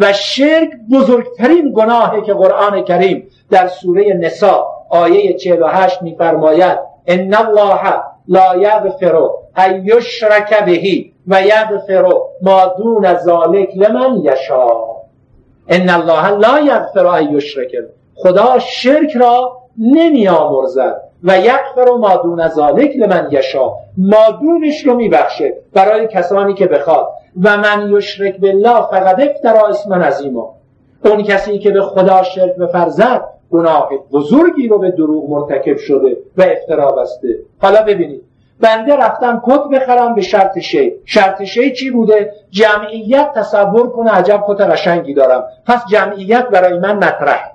و شرک بزرگترین گناهی که قرآن کریم در سوره نسا آیه 48 میفرماید ان الله لا یغفر ان یشرک بهی و یغفر ما دون ذلک لمن یشا ان الله لا یغفر ان یشرک خدا شرک را نمی آمرزد و یغفر ما دون ذلک لمن یشا مادونش رو میبخشه برای کسانی که بخواد. و من یشرک بالله فقد افترا اسم عظیما اون کسی که به خدا شرک بفرزد گناه بزرگی رو به دروغ مرتکب شده و افترا بسته. حالا ببینید. بنده رفتم کت بخرم به شرط شی. شرط شی چی بوده؟ جمعیت تصور کنه عجب کت قشنگی دارم. پس جمعیت برای من مطرح.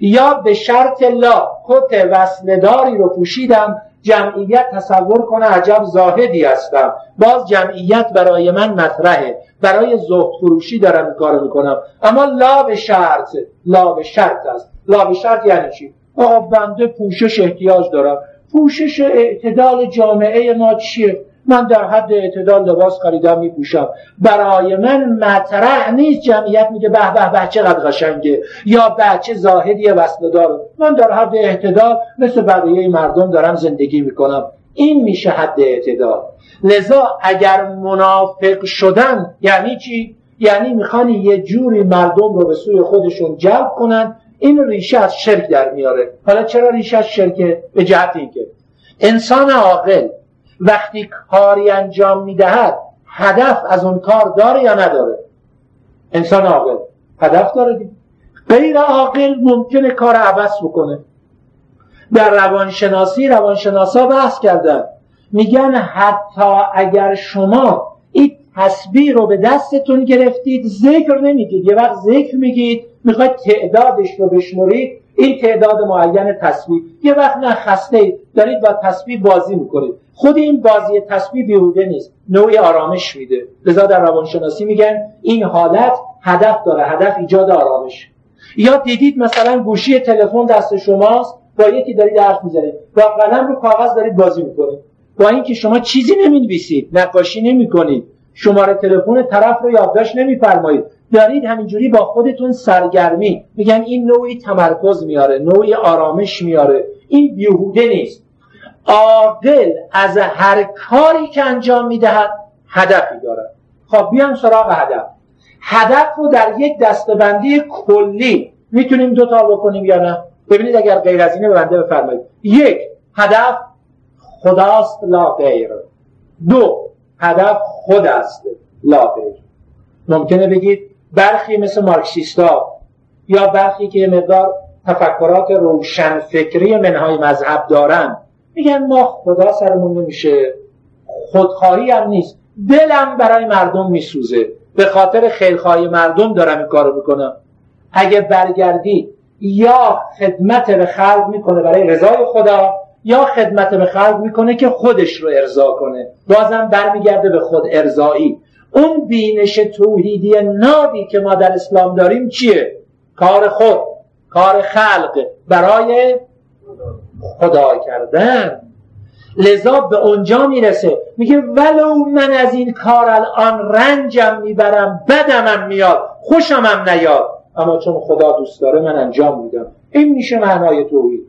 یا به شرط لا کت وصلداری رو پوشیدم جمعیت تصور کنه عجب زاهدی هستم. باز جمعیت برای من مطرحه. برای زهد فروشی دارم این کارو می‌کنم. اما لا به شرط لا به شرط است. لا به شرط یعنی چی؟ آقا بنده پوشش احتیاج دارم. پوشش اعتدال جامعه ما چیه؟ من در حد اعتدال لباس خریدم میپوشم. برای من مطرح نیست جمعیت میگه به به به چقدر قشنگه یا بچه زاهدی وصله داره من در حد اعتدال مثل بقیه مردم دارم زندگی می‌کنم. این میشه حد اعتدال. لذا اگر منافق شدن یعنی چی؟ یعنی می‌خوان یه جوری مردم رو به سوی خودشون جلب کنن این ریشه از شرک در میاره. حالا چرا ریشه از شرکه؟ به جهت اینکه انسان عاقل وقتی کاری انجام می‌دهد هدف از اون کار داره یا نداره؟ انسان عاقل هدف داره دید. غیر عاقل ممکنه کار عوض بکنه. در روانشناسی روانشناسا بحث کردن. میگن حتی اگر شما این تسبیح رو به دستتون گرفتید ذکر نمیگید یه وقت ذکر میگید می‌خواید تعدادش رو بشمرید این تعداد معین تسبیح یه وقت نه خسته دارید با تسبیح بازی می‌کنید. خود این بازی تسبیح بیهوده نیست نوعی آرامش میده. لذا در روانشناسی میگن این حالت هدف داره هدف ایجاد آرامش. یا دیدید مثلا گوشی تلفن دست شماست با یکی دارید حرف می‌زنید با قلم رو کاغذ دارید بازی می‌کنید. با اینکه شما چیزی نمی‌نویسید نقاشی نمی‌کنید. شماره تلفن طرف رو یادداشت نمیفرمایید. دارید همینجوری با خودتون سرگرمی. میگن این نوعی تمرکز میاره نوعی آرامش میاره. این بیهوده نیست. عاقل از هر کاری که انجام می‌دهد هدفی دارد. خب بیام سراغ هدف. هدف رو در یک دستبندی کلی می‌تونیم دوتا بکنیم یا نه؟ ببینید اگر غیر از اینه بنده بفرمایید. یک هدف خداست لا غیر. دو هدف خود است. لا غیر ممکنه بگید برخی مثل مارکسیستا یا برخی که مقدار تفکرات روشن فکری منهای مذهب دارن میگن ما خدا سرمون نمیشه. خودخواهی هم نیست. دلم برای مردم میسوزه. به خاطر خیرخواهی مردم دارم این کارو می‌کنم. اگه برگردی یا خدمت به خلق می‌کنه برای رضای خدا یا خدمت به خلق می‌کنه که خودش رو ارضا کنه. بازم برمیگرده به خود ارضایی. اون بینش توحیدی نابی که ما در اسلام داریم چیه؟ کار خود کار خلق. برای خدا کردن. لذا به اونجا می‌رسه. میگه ولو من از این کار الان رنجم می‌برم بدمم میاد خوشمم نیاد. اما چون خدا دوست داره من انجام میدم. این میشه معنای توحید.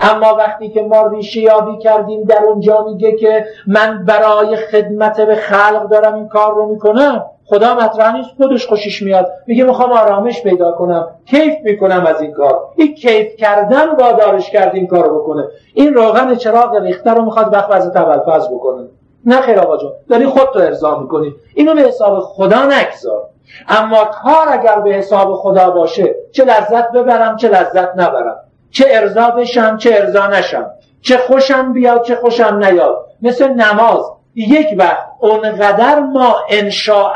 اما وقتی که ما ریشه یابی کردیم در اونجا میگه که من برای خدمت به خلق دارم این کار رو می‌کنم. خدا مطرح نیست خودش خوشش میاد. میگه می‌خوام آرامش پیدا کنم. کیف می‌کنم از این کار. این کیف کردن وادارش کرد این کار بکنه. این روغن چراغ ریخته رو می‌خواد وقت از تبلفظ بکنه. نه خیر آقا جان داری خود رو ارضا می‌کنی. اینو به حساب خدا نگذار. اما کار اگر به حساب خدا باشه چه لذت ببرم چه لذت نبرم. چه ارضا بشم چه ارضا نشم. چه خوشم بیاد چه خوشم نیاد. مثل نماز. یک وقت اونقدر ما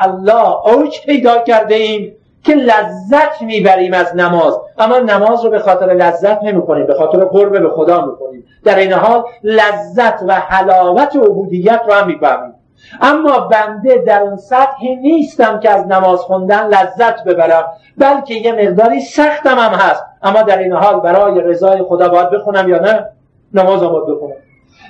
الله اوج پیدا کرده ایم که لذت می‌بریم از نماز. اما نماز رو به خاطر لذت نمی‌کنیم به خاطر قرب به خدا می‌کنیم در این حال لذت و حلاوت عبودیت رو هم می‌فهمیم. اما بنده در اون سطحی نیستم که از نماز خوندن لذت ببرم بلکه یه مقداری سختم هم هست. اما در این حال برای رضای خدا باید بخونم یا نه؟ نماز باید بخونم.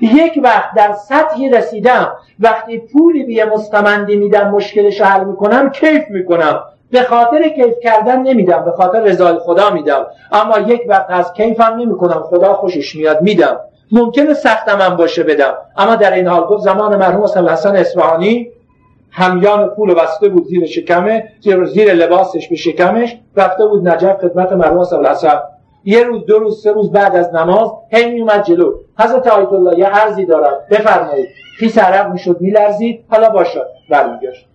یک وقت در سطحی رسیدم وقتی پولی به مستمندی میدم مشکلش حل می‌کنم کیف می‌کنم. به خاطر کیف کردن نمیدم به خاطر رضای خدا میدم. اما یک وقت از کیفم نمی‌کنم خدا خوشش میاد میدم. ممکنه سختم هم باشه بدم. اما در این حال گفت زمان مرحوم حسن حسن اصفهانی همیان پول بسته بود زیر شکمه زیر, زیر لباسش به شکمش رفته بود نجف خدمت مرحوم حسن حسن. یه روز دو روز سه روز بعد از نماز هی میومد جلو. حضرت آیت الله یه عرضی دارم. بفرمایید. خیس عرق می‌شد میلرزید. حالا باشه. برمیگشت.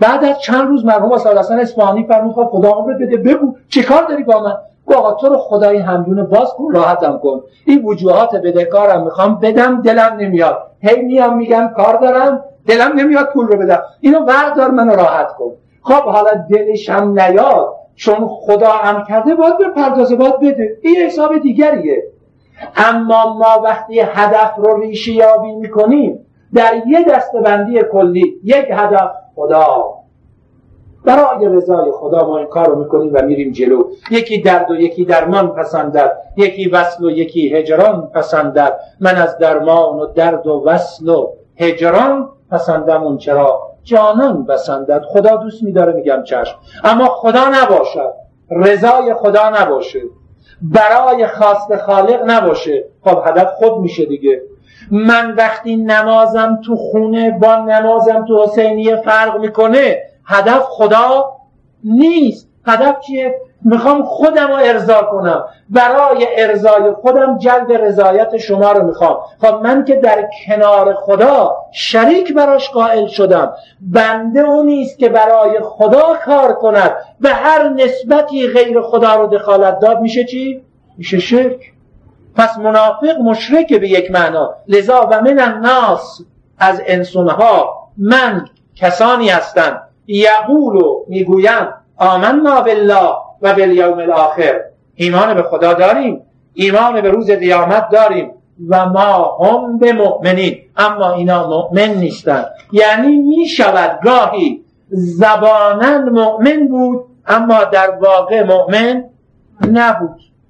بعد از چند روز مرحوم صلی الله اصفهانی فرمود خب خدا عمرت بده. بگو چیکار داری با من؟ گو آقا تو رو خدای همدون باز کن راحتم کن. این وجوهات بدهکارم می‌خوام بدم دلم نمیاد. هی میام میگم کار دارم دلم نمیاد پول رو بدم. اینو بردار منو راحت کن. خب حالا دلش هم نیاد چون خدا هم کرده باید به پردازه باید بده. این حساب دیگریه. اما ما وقتی هدف رو ریشی یابی می‌کنیم در یه دستبندی کلی یک هدف خدا. برای رضای خدا ما این کار رو می‌کنیم و میریم جلو. یکی درد و یکی درمان پسندد یکی وصل و یکی هجران پسندد. من از درمان و درد و وصل و هجران پسندم اون چرا جانان بسندد خدا دوست میداره میگم چشم. اما خدا نباشد رضای خدا نباشه. برای خواست خالق نباشه. خب هدف خود میشه دیگه. من وقتی نمازم تو خونه با نمازم تو حسینیه فرق می‌کنه. هدف خدا نیست. هدف چیه؟ می‌خوام خودم رو ارضا کنم. برای ارضای خودم جلب رضایت شما رو می‌خوام. خب من که در کنار خدا شریک براش قائل شدم. بنده اون نیست که برای خدا کار کند. به هر نسبتی غیر خدا رو دخالت داد میشه چی؟ میشه شرک. پس منافق مشرک به یک معنا. لذا و من الناس از انسانها. من کسانی هستند یقولو می‌گویند آمنا بالله و بالیوم الاخر. ایمان به خدا داریم ایمان به روز قیامت داریم و ما هم به مؤمنین. اما اینا مؤمن نیستند یعنی می شود گاهی زبانا مؤمن بود اما در واقع مؤمن نبود.